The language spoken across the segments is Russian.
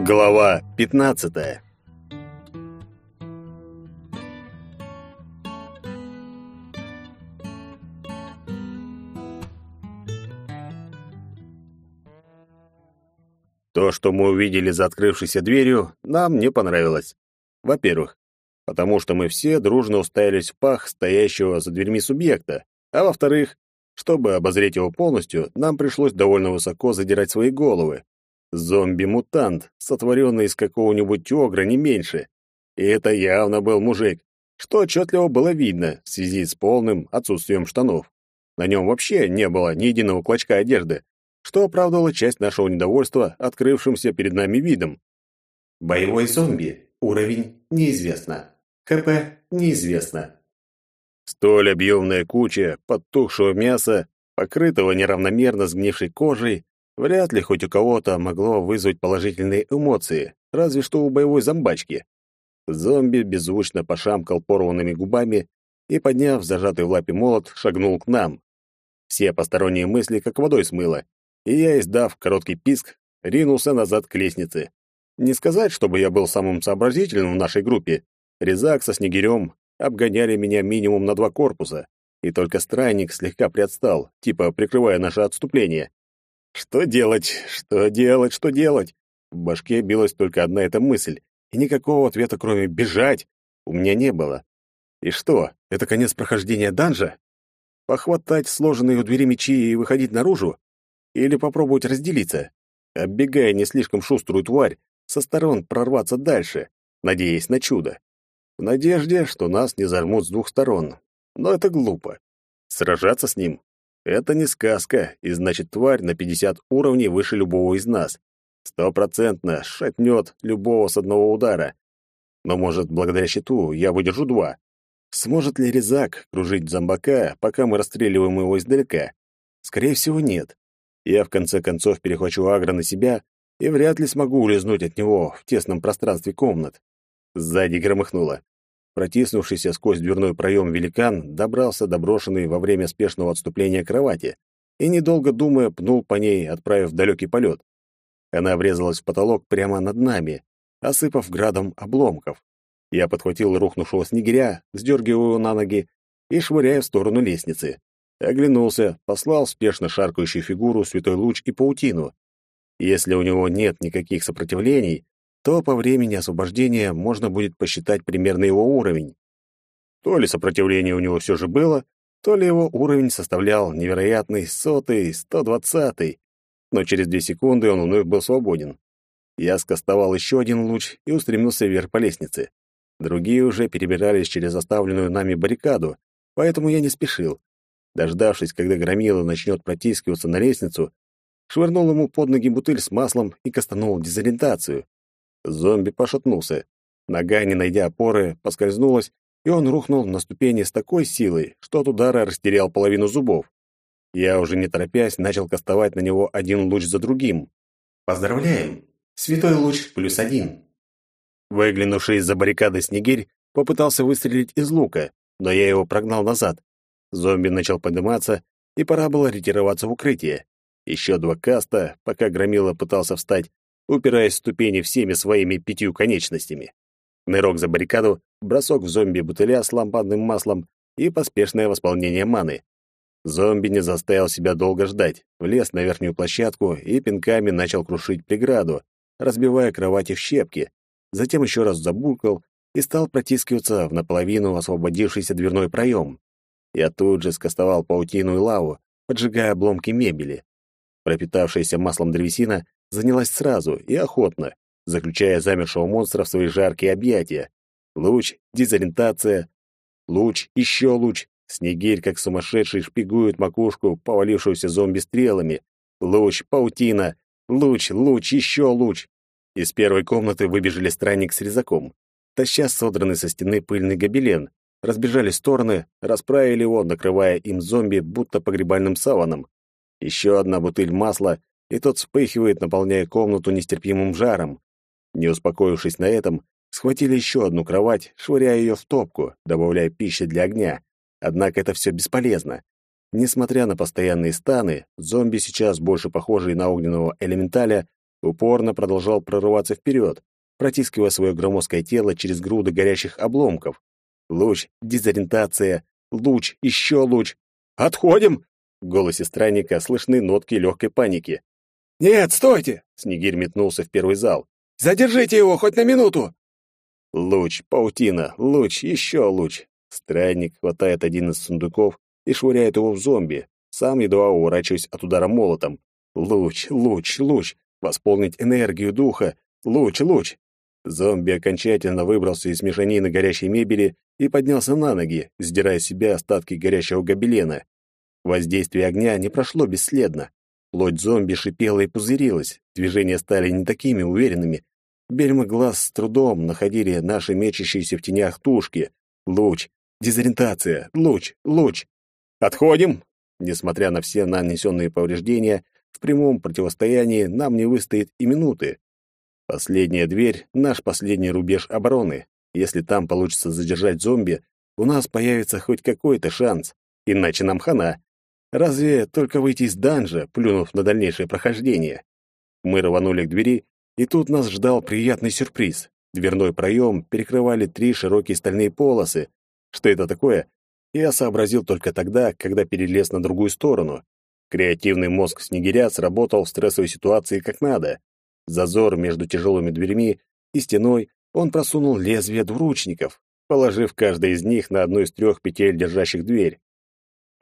Глава 15. То, что мы увидели за открывшейся дверью, нам не понравилось. Во-первых, потому что мы все дружно уставились в пах стоящего за дверьми субъекта, а во-вторых, чтобы обозреть его полностью, нам пришлось довольно высоко задирать свои головы. Зомби-мутант, сотворенный из какого-нибудь огра, не меньше. И это явно был мужик, что отчетливо было видно в связи с полным отсутствием штанов. На нем вообще не было ни единого клочка одежды, что оправдывало часть нашего недовольства открывшимся перед нами видом. Боевой зомби. Уровень неизвестно. КП неизвестно. Столь объемная куча подтухшего мяса, покрытого неравномерно сгнившей кожей, вряд ли хоть у кого-то могло вызвать положительные эмоции, разве что у боевой зомбачки. Зомби беззвучно пошамкал порванными губами и, подняв зажатый в лапе молот, шагнул к нам. Все посторонние мысли как водой смыло, и я, издав короткий писк, ринулся назад к лестнице. Не сказать, чтобы я был самым сообразительным в нашей группе. Резак со Снегирем обгоняли меня минимум на два корпуса, и только странник слегка приотстал, типа прикрывая наше отступление. Что делать? Что делать? Что делать? В башке билась только одна эта мысль, и никакого ответа, кроме «бежать», у меня не было. И что, это конец прохождения данжа? Похватать сложенные у двери мечи и выходить наружу? Или попробовать разделиться, оббегая не слишком шуструю тварь, со сторон прорваться дальше, надеясь на чудо? в надежде, что нас не зажмут с двух сторон. Но это глупо. Сражаться с ним — это не сказка, и значит, тварь на 50 уровней выше любого из нас. Стопроцентно шатнет любого с одного удара. Но, может, благодаря щиту я выдержу два. Сможет ли резак кружить зомбака, пока мы расстреливаем его издалека? Скорее всего, нет. Я, в конце концов, перехвачу агро на себя и вряд ли смогу улизнуть от него в тесном пространстве комнат. Сзади громыхнуло. Протиснувшийся сквозь дверной проем великан добрался до брошенной во время спешного отступления кровати и, недолго думая, пнул по ней, отправив в далекий полет. Она врезалась в потолок прямо над нами, осыпав градом обломков. Я подхватил рухнувшего снегиря, сдергивая его на ноги и швыряя в сторону лестницы. Оглянулся, послал спешно шаркающую фигуру святой луч и паутину. Если у него нет никаких сопротивлений, то по времени освобождения можно будет посчитать примерно его уровень. То ли сопротивление у него все же было, то ли его уровень составлял невероятный сотый, сто двадцатый, но через две секунды он вновь был свободен. Я скостовал еще один луч и устремился вверх по лестнице. Другие уже перебирались через оставленную нами баррикаду, поэтому я не спешил. Дождавшись, когда громила начнет протискиваться на лестницу, швырнул ему под ноги бутыль с маслом и кастанул дезориентацию. Зомби пошатнулся. Нога, не найдя опоры, поскользнулась, и он рухнул на ступени с такой силой, что от удара растерял половину зубов. Я уже не торопясь начал кастовать на него один луч за другим. «Поздравляем! Святой луч плюс один!» Выглянувший из-за баррикады снегирь попытался выстрелить из лука, но я его прогнал назад. Зомби начал подниматься, и пора было ретироваться в укрытие. Еще два каста, пока Громила пытался встать, упираясь в ступени всеми своими пятью конечностями. Нырок за баррикаду, бросок в зомби бутыля с лампадным маслом и поспешное восполнение маны. Зомби не заставил себя долго ждать, влез на верхнюю площадку и пинками начал крушить преграду, разбивая кровати в щепки. Затем еще раз забулькал и стал протискиваться в наполовину освободившийся дверной проем. Я тут же скостовал паутину и лаву, поджигая обломки мебели. Пропитавшаяся маслом древесина занялась сразу и охотно, заключая замершего монстра в свои жаркие объятия. Луч, дезориентация, луч, еще луч. Снегирь, как сумасшедший, шпигует макушку повалившегося зомби стрелами. Луч, паутина, луч, луч, еще луч. Из первой комнаты выбежали странник с резаком, таща содранный со стены пыльный гобелен, разбежали стороны, расправили его, накрывая им зомби, будто погребальным саваном. Еще одна бутыль масла, и тот вспыхивает, наполняя комнату нестерпимым жаром. Не успокоившись на этом, схватили еще одну кровать, швыряя ее в топку, добавляя пищи для огня. Однако это все бесполезно. Несмотря на постоянные станы, зомби сейчас больше похожие на огненного элементаля, упорно продолжал прорываться вперед, протискивая свое громоздкое тело через груды горящих обломков. Луч, дезориентация, луч, еще луч. «Отходим!» В голосе странника слышны нотки легкой паники. «Нет, стойте!» Снегирь метнулся в первый зал. «Задержите его хоть на минуту!» Луч, паутина, луч, еще луч. Странник хватает один из сундуков и швыряет его в зомби. Сам едва уворачиваюсь от удара молотом. Луч, луч, луч. Восполнить энергию духа. Луч, луч. Зомби окончательно выбрался из мешанины горящей мебели и поднялся на ноги, сдирая с себя остатки горящего гобелена. Воздействие огня не прошло бесследно. Плоть зомби шипела и пузырилась, движения стали не такими уверенными. Бельмы глаз с трудом находили наши мечащиеся в тенях тушки. Луч, дезориентация, луч, луч. Отходим! Несмотря на все нанесенные повреждения, в прямом противостоянии нам не выстоит и минуты. Последняя дверь — наш последний рубеж обороны. Если там получится задержать зомби, у нас появится хоть какой-то шанс, иначе нам хана. Разве только выйти из данжа, плюнув на дальнейшее прохождение? Мы рванули к двери, и тут нас ждал приятный сюрприз. Дверной проем перекрывали три широкие стальные полосы. Что это такое? Я сообразил только тогда, когда перелез на другую сторону. Креативный мозг снегиря сработал в стрессовой ситуации как надо. Зазор между тяжелыми дверями и стеной он просунул лезвие двуручников, положив каждый из них на одну из трех петель, держащих дверь.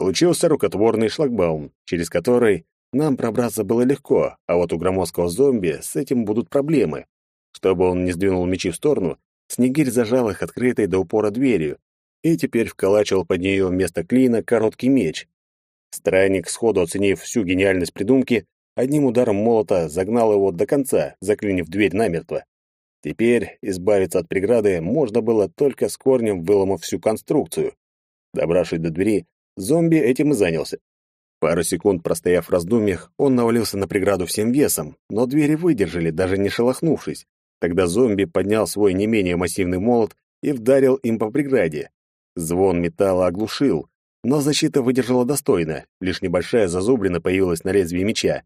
Получился рукотворный шлагбаум, через который нам пробраться было легко, а вот у громоздкого зомби с этим будут проблемы. Чтобы он не сдвинул мечи в сторону, Снегирь зажал их открытой до упора дверью и теперь вколачивал под нее вместо клина короткий меч. Странник, сходу оценив всю гениальность придумки, одним ударом молота загнал его до конца, заклинив дверь намертво. Теперь избавиться от преграды можно было только с корнем выломав всю конструкцию. Добравшись до двери, Зомби этим и занялся. Пару секунд простояв в раздумьях, он навалился на преграду всем весом, но двери выдержали, даже не шелохнувшись. Тогда зомби поднял свой не менее массивный молот и вдарил им по преграде. Звон металла оглушил, но защита выдержала достойно, лишь небольшая зазубрина появилась на лезвии меча.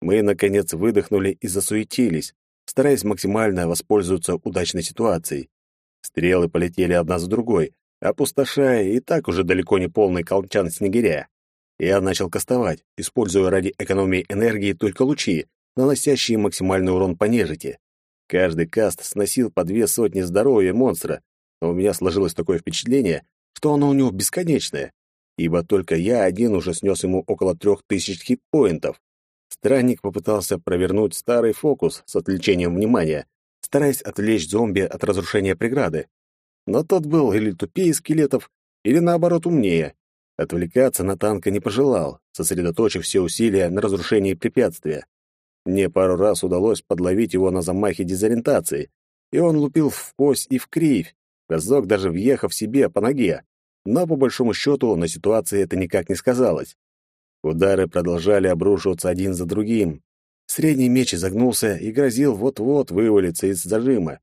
Мы, наконец, выдохнули и засуетились, стараясь максимально воспользоваться удачной ситуацией. Стрелы полетели одна за другой, опустошая и так уже далеко не полный колчан снегиря. Я начал кастовать, используя ради экономии энергии только лучи, наносящие максимальный урон по нежити. Каждый каст сносил по две сотни здоровья монстра, но у меня сложилось такое впечатление, что оно у него бесконечное, ибо только я один уже снес ему около трех тысяч хитпоинтов. Странник попытался провернуть старый фокус с отвлечением внимания, стараясь отвлечь зомби от разрушения преграды, но тот был или тупее скелетов, или наоборот умнее. Отвлекаться на танка не пожелал, сосредоточив все усилия на разрушении препятствия. Мне пару раз удалось подловить его на замахе дезориентации, и он лупил в кость и в кривь, разок даже въехав себе по ноге. Но, по большому счету, на ситуации это никак не сказалось. Удары продолжали обрушиваться один за другим. Средний меч изогнулся и грозил вот-вот вывалиться из зажима.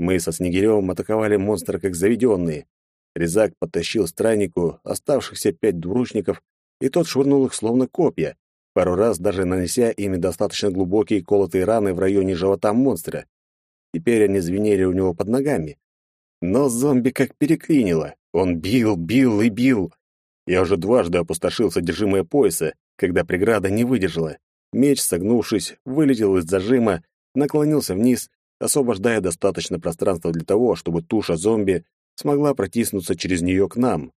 Мы со Снегиревым атаковали монстра как заведенные. Резак подтащил страннику оставшихся пять двуручников, и тот швырнул их словно копья, пару раз даже нанеся ими достаточно глубокие колотые раны в районе живота монстра. Теперь они звенели у него под ногами. Но зомби как переклинило. Он бил, бил и бил. Я уже дважды опустошил содержимое пояса, когда преграда не выдержала. Меч, согнувшись, вылетел из зажима, наклонился вниз освобождая достаточно пространства для того, чтобы туша зомби смогла протиснуться через нее к нам.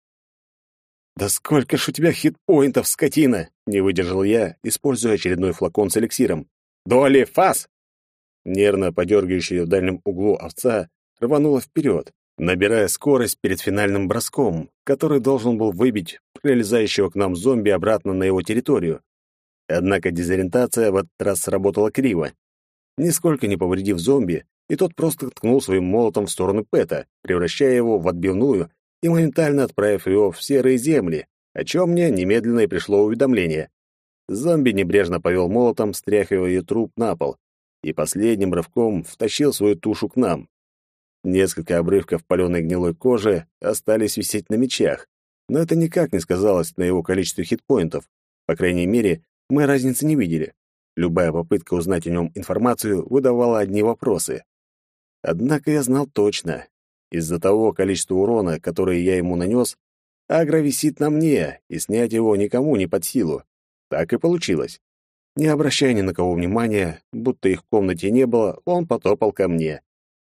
«Да сколько ж у тебя хитпоинтов, скотина!» — не выдержал я, используя очередной флакон с эликсиром. «Доли, фас!» Нервно подергивающая в дальнем углу овца рванула вперед, набирая скорость перед финальным броском, который должен был выбить прилезающего к нам зомби обратно на его территорию. Однако дезориентация в этот раз сработала криво нисколько не повредив зомби, и тот просто ткнул своим молотом в сторону Пэта, превращая его в отбивную и моментально отправив его в серые земли, о чем мне немедленно и пришло уведомление. Зомби небрежно повел молотом, стряхивая труп на пол, и последним рывком втащил свою тушу к нам. Несколько обрывков паленой гнилой кожи остались висеть на мечах, но это никак не сказалось на его количестве хитпоинтов. По крайней мере, мы разницы не видели. Любая попытка узнать о нем информацию выдавала одни вопросы. Однако я знал точно. Из-за того количества урона, которое я ему нанес, агро висит на мне, и снять его никому не под силу. Так и получилось. Не обращая ни на кого внимания, будто их в комнате не было, он потопал ко мне.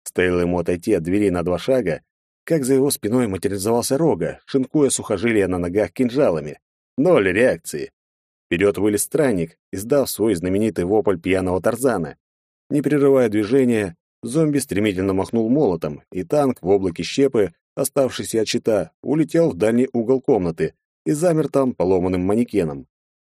Стоило ему отойти от двери на два шага, как за его спиной материализовался рога, шинкуя сухожилия на ногах кинжалами. Ноль реакции. Вперед вылез странник, издав свой знаменитый вопль пьяного Тарзана. Не прерывая движения, зомби стремительно махнул молотом, и танк в облаке щепы, оставшийся от щита, улетел в дальний угол комнаты и замер там поломанным манекеном.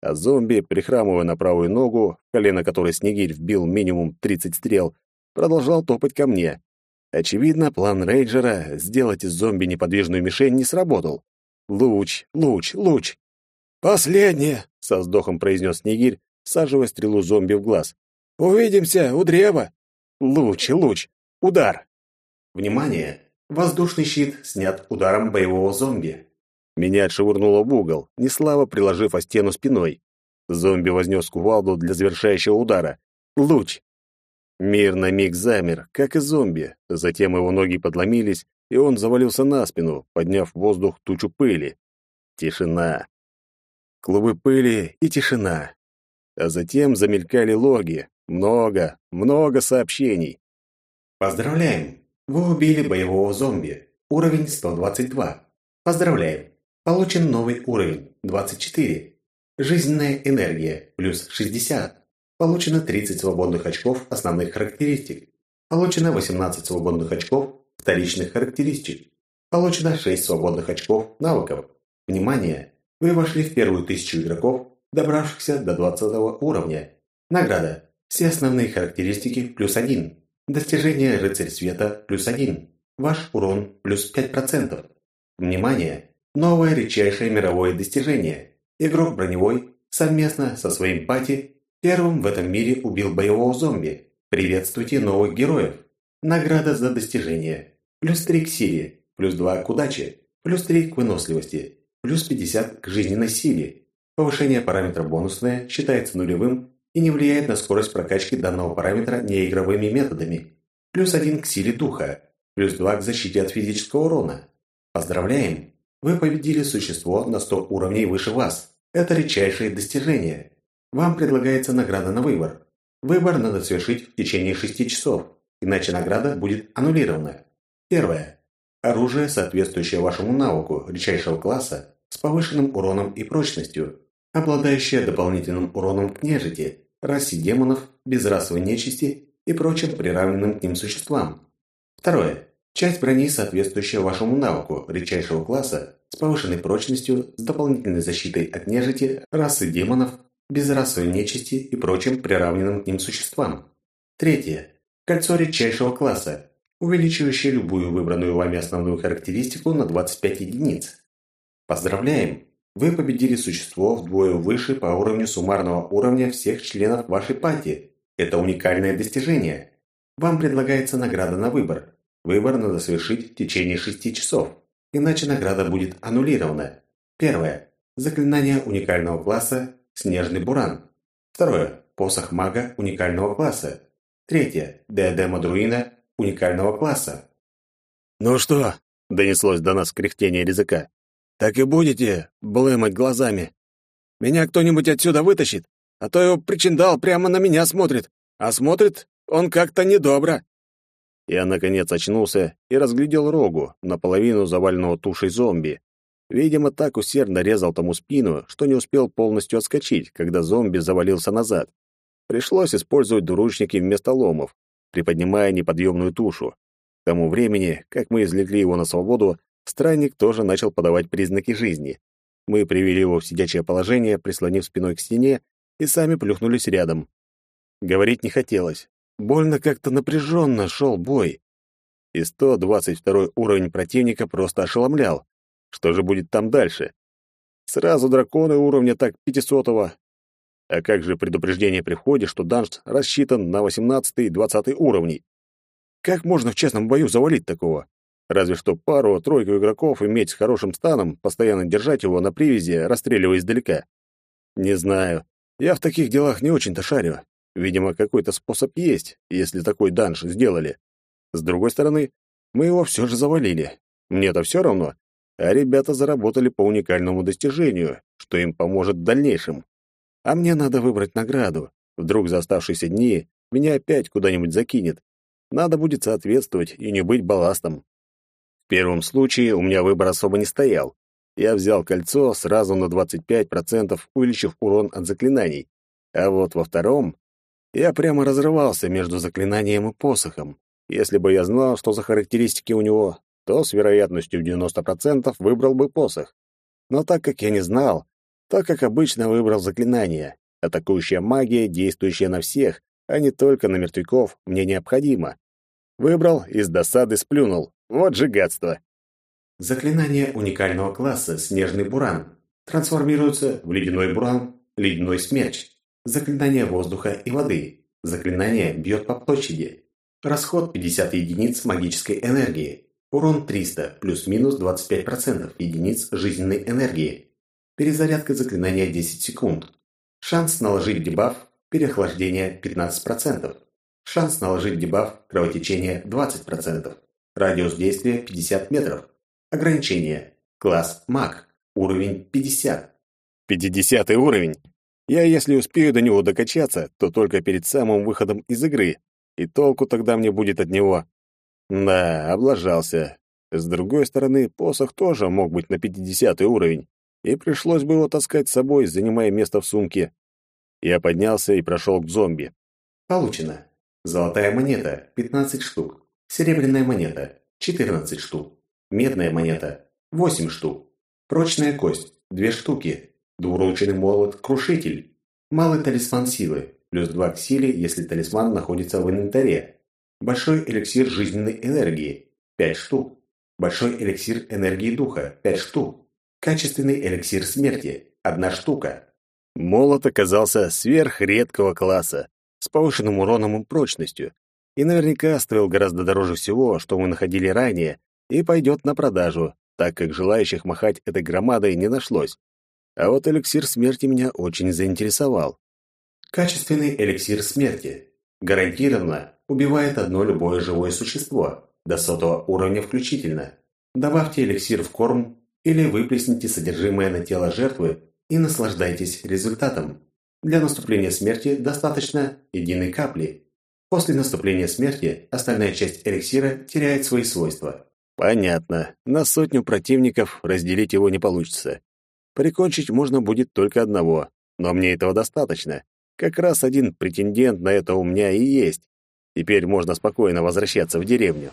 А зомби, прихрамывая на правую ногу, колено которой Снегирь вбил минимум 30 стрел, продолжал топать ко мне. Очевидно, план рейджера сделать из зомби неподвижную мишень не сработал. Луч, луч, луч. «Последнее!» — со вздохом произнес Снегирь, саживая стрелу зомби в глаз. «Увидимся у древа!» «Луч, луч! Удар!» Внимание! Воздушный щит снят ударом боевого зомби. Меня отшвырнуло в угол, неслабо приложив о стену спиной. Зомби вознес кувалду для завершающего удара. Луч! Мир на миг замер, как и зомби. Затем его ноги подломились, и он завалился на спину, подняв в воздух тучу пыли. Тишина клубы пыли и тишина. А затем замелькали логи. Много, много сообщений. Поздравляем! Вы убили боевого зомби. Уровень 122. Поздравляем! Получен новый уровень 24. Жизненная энергия плюс 60. Получено 30 свободных очков основных характеристик. Получено 18 свободных очков вторичных характеристик. Получено 6 свободных очков навыков. Внимание! Вы вошли в первую тысячу игроков, добравшихся до 20 уровня. Награда. Все основные характеристики плюс 1. Достижение Рыцарь Света плюс 1. Ваш урон плюс 5%. Внимание! Новое редчайшее мировое достижение. Игрок броневой совместно со своим пати первым в этом мире убил боевого зомби. Приветствуйте новых героев. Награда за достижение. Плюс 3 к силе, плюс 2 к удаче, плюс 3 к выносливости, плюс 50 к жизненной силе. Повышение параметра бонусное считается нулевым и не влияет на скорость прокачки данного параметра неигровыми методами. Плюс 1 к силе духа, плюс 2 к защите от физического урона. Поздравляем! Вы победили существо на 100 уровней выше вас. Это редчайшее достижение. Вам предлагается награда на выбор. Выбор надо совершить в течение 6 часов, иначе награда будет аннулирована. Первое. Оружие, соответствующее вашему навыку редчайшего класса, с повышенным уроном и прочностью, обладающее дополнительным уроном к нежити, расе демонов, безрасовой нечисти и прочим приравненным к ним существам. Второе. Часть брони, соответствующая вашему навыку редчайшего класса, с повышенной прочностью, с дополнительной защитой от нежити, расы демонов, безрасовой нечисти и прочим приравненным к ним существам. Третье. Кольцо редчайшего класса, увеличивающее любую выбранную вами основную характеристику на 25 единиц. Поздравляем! Вы победили существо вдвое выше по уровню суммарного уровня всех членов вашей пати. Это уникальное достижение. Вам предлагается награда на выбор. Выбор надо совершить в течение 6 часов, иначе награда будет аннулирована. Первое. Заклинание уникального класса «Снежный буран». Второе. Посох мага уникального класса. Третье. Диадема друина уникального класса. «Ну что?» — донеслось до нас кряхтение языка. «Так и будете блымать глазами. Меня кто-нибудь отсюда вытащит, а то его причиндал прямо на меня смотрит, а смотрит он как-то недобро». Я, наконец, очнулся и разглядел рогу, наполовину заваленного тушей зомби. Видимо, так усердно резал тому спину, что не успел полностью отскочить, когда зомби завалился назад. Пришлось использовать двуручники вместо ломов приподнимая неподъемную тушу. К тому времени, как мы извлекли его на свободу, странник тоже начал подавать признаки жизни. Мы привели его в сидячее положение, прислонив спиной к стене, и сами плюхнулись рядом. Говорить не хотелось. Больно как-то напряженно шел бой. И 122 уровень противника просто ошеломлял. Что же будет там дальше? Сразу драконы уровня так 500-го, а как же предупреждение при входе, что данж рассчитан на 18 и 20 уровни? Как можно в честном бою завалить такого? Разве что пару-тройку игроков иметь с хорошим станом, постоянно держать его на привязи, расстреливая издалека. Не знаю. Я в таких делах не очень-то шарю. Видимо, какой-то способ есть, если такой данж сделали. С другой стороны, мы его все же завалили. Мне-то все равно, а ребята заработали по уникальному достижению, что им поможет в дальнейшем. А мне надо выбрать награду. Вдруг за оставшиеся дни меня опять куда-нибудь закинет. Надо будет соответствовать и не быть балластом. В первом случае у меня выбор особо не стоял. Я взял кольцо сразу на 25%, увеличив урон от заклинаний. А вот во втором я прямо разрывался между заклинанием и посохом. Если бы я знал, что за характеристики у него, то с вероятностью в 90% выбрал бы посох. Но так как я не знал, то, как обычно, выбрал заклинание. Атакующая магия, действующая на всех, а не только на мертвяков, мне необходимо. Выбрал и с досады сплюнул. Вот же гадство. Заклинание уникального класса «Снежный буран». Трансформируется в ледяной буран, ледяной смерч. Заклинание воздуха и воды. Заклинание бьет по площади. Расход 50 единиц магической энергии. Урон 300, плюс-минус 25% единиц жизненной энергии. Перезарядка заклинания 10 секунд. Шанс наложить дебаф переохлаждение 15%. Шанс наложить дебаф кровотечение 20%. Радиус действия 50 метров. Ограничение. Класс маг. Уровень 50. 50 уровень. Я, если успею до него докачаться, то только перед самым выходом из игры. И толку тогда мне будет от него. Да, облажался. С другой стороны, посох тоже мог быть на 50 уровень, и пришлось бы его таскать с собой, занимая место в сумке. Я поднялся и прошел к зомби. Получено. Золотая монета – 15 штук. Серебряная монета – 14 штук. Медная монета – 8 штук. Прочная кость – 2 штуки. Двуручный молот – крушитель. Малый талисман силы – плюс 2 к силе, если талисман находится в инвентаре. Большой эликсир жизненной энергии – 5 штук. Большой эликсир энергии духа – 5 штук. Качественный эликсир смерти – 1 штука. Молот оказался сверхредкого класса, с повышенным уроном и прочностью, и наверняка стоил гораздо дороже всего, что мы находили ранее, и пойдет на продажу, так как желающих махать этой громадой не нашлось. А вот эликсир смерти меня очень заинтересовал. Качественный эликсир смерти. Гарантированно убивает одно любое живое существо, до сотого уровня включительно. Добавьте эликсир в корм или выплесните содержимое на тело жертвы и наслаждайтесь результатом. Для наступления смерти достаточно единой капли. После наступления смерти остальная часть эликсира теряет свои свойства. Понятно. На сотню противников разделить его не получится. Прикончить можно будет только одного, но мне этого достаточно. Как раз один претендент на это у меня и есть. Теперь можно спокойно возвращаться в деревню.